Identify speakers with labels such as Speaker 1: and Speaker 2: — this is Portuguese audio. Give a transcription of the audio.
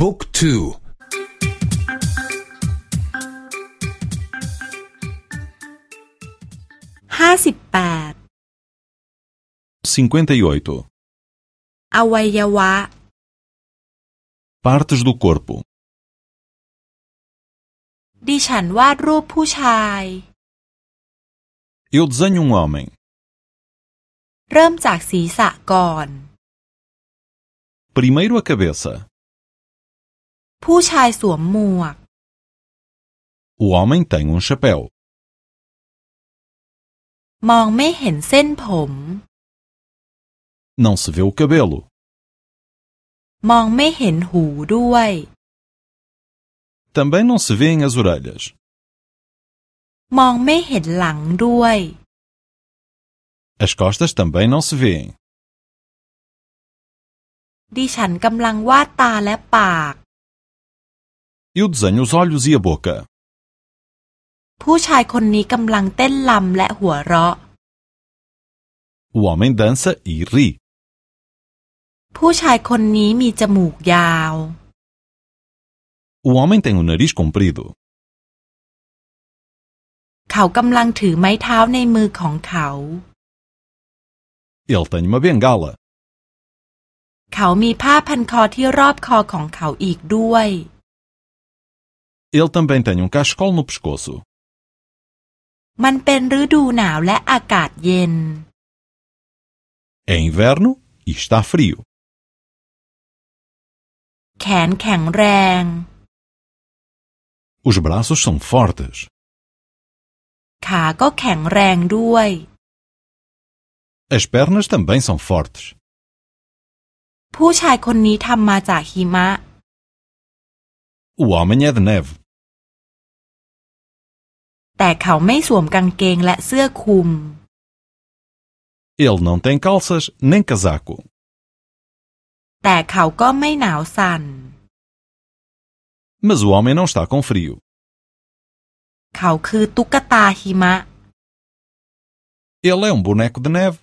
Speaker 1: บุ๊กทู
Speaker 2: ห้าสิบแปด
Speaker 3: 58.
Speaker 2: อวัยวะ
Speaker 3: Partes do corpo.
Speaker 2: ดิฉันวาดรูปผู้ชาย
Speaker 3: Eu desenho um homem.
Speaker 2: เริ่มจากศีรษะก่อน
Speaker 3: Primeiro a cabeça.
Speaker 2: ผู้ชายสวมหมวก
Speaker 3: O homem tem um chapéu.
Speaker 2: มองไม่เห็นเส้นผม
Speaker 3: Não se vê o cabelo.
Speaker 2: มองไม่เห็นหูด้วย
Speaker 3: Também não se vêem as orelhas.
Speaker 2: มองไม่เห็นหลังด้วย
Speaker 3: As costas também não se vêem.
Speaker 2: ดิฉันกำลังวาดตาและปาก
Speaker 3: Eu desenho os olhos e a boca.
Speaker 2: ผู้ชายคนนี้กำลังเต้นลำและหัวเราะ
Speaker 3: O homem dança e ri.
Speaker 2: ผู้ชายคนนี้มีจมูกยาว
Speaker 3: O homem tem o nariz comprido.
Speaker 2: เขากำลังถือไม้เท้าในมือของเขา
Speaker 3: Ele tem uma bengala.
Speaker 2: เขามีผ้าพันคอที่รอบคอของเขาอีกด้วย
Speaker 3: Ele também tem um cachecol no pescoço.
Speaker 2: มันเป็นฤดูหนาวและอากาศเย็น
Speaker 3: É inverno e está frio.
Speaker 2: แขนแข็งแรง
Speaker 3: Os braços são fortes.
Speaker 2: ขาก็แข็งแรงด้วย
Speaker 3: As pernas também são fortes.
Speaker 2: ผู้ชายคนนี้ทำมาจากหิมะ
Speaker 3: O homem é de neve.
Speaker 2: แต่เขาไม่สวมกางเกงและเสื้อคลุม
Speaker 3: Ele não tem calças nem casaco.
Speaker 2: แต่เขาก็ไม่หนาวสั่น
Speaker 3: Mas o homem não está com frio.
Speaker 2: เขาคือตุ๊กตาหิมะ
Speaker 3: Ele é um boneco de neve.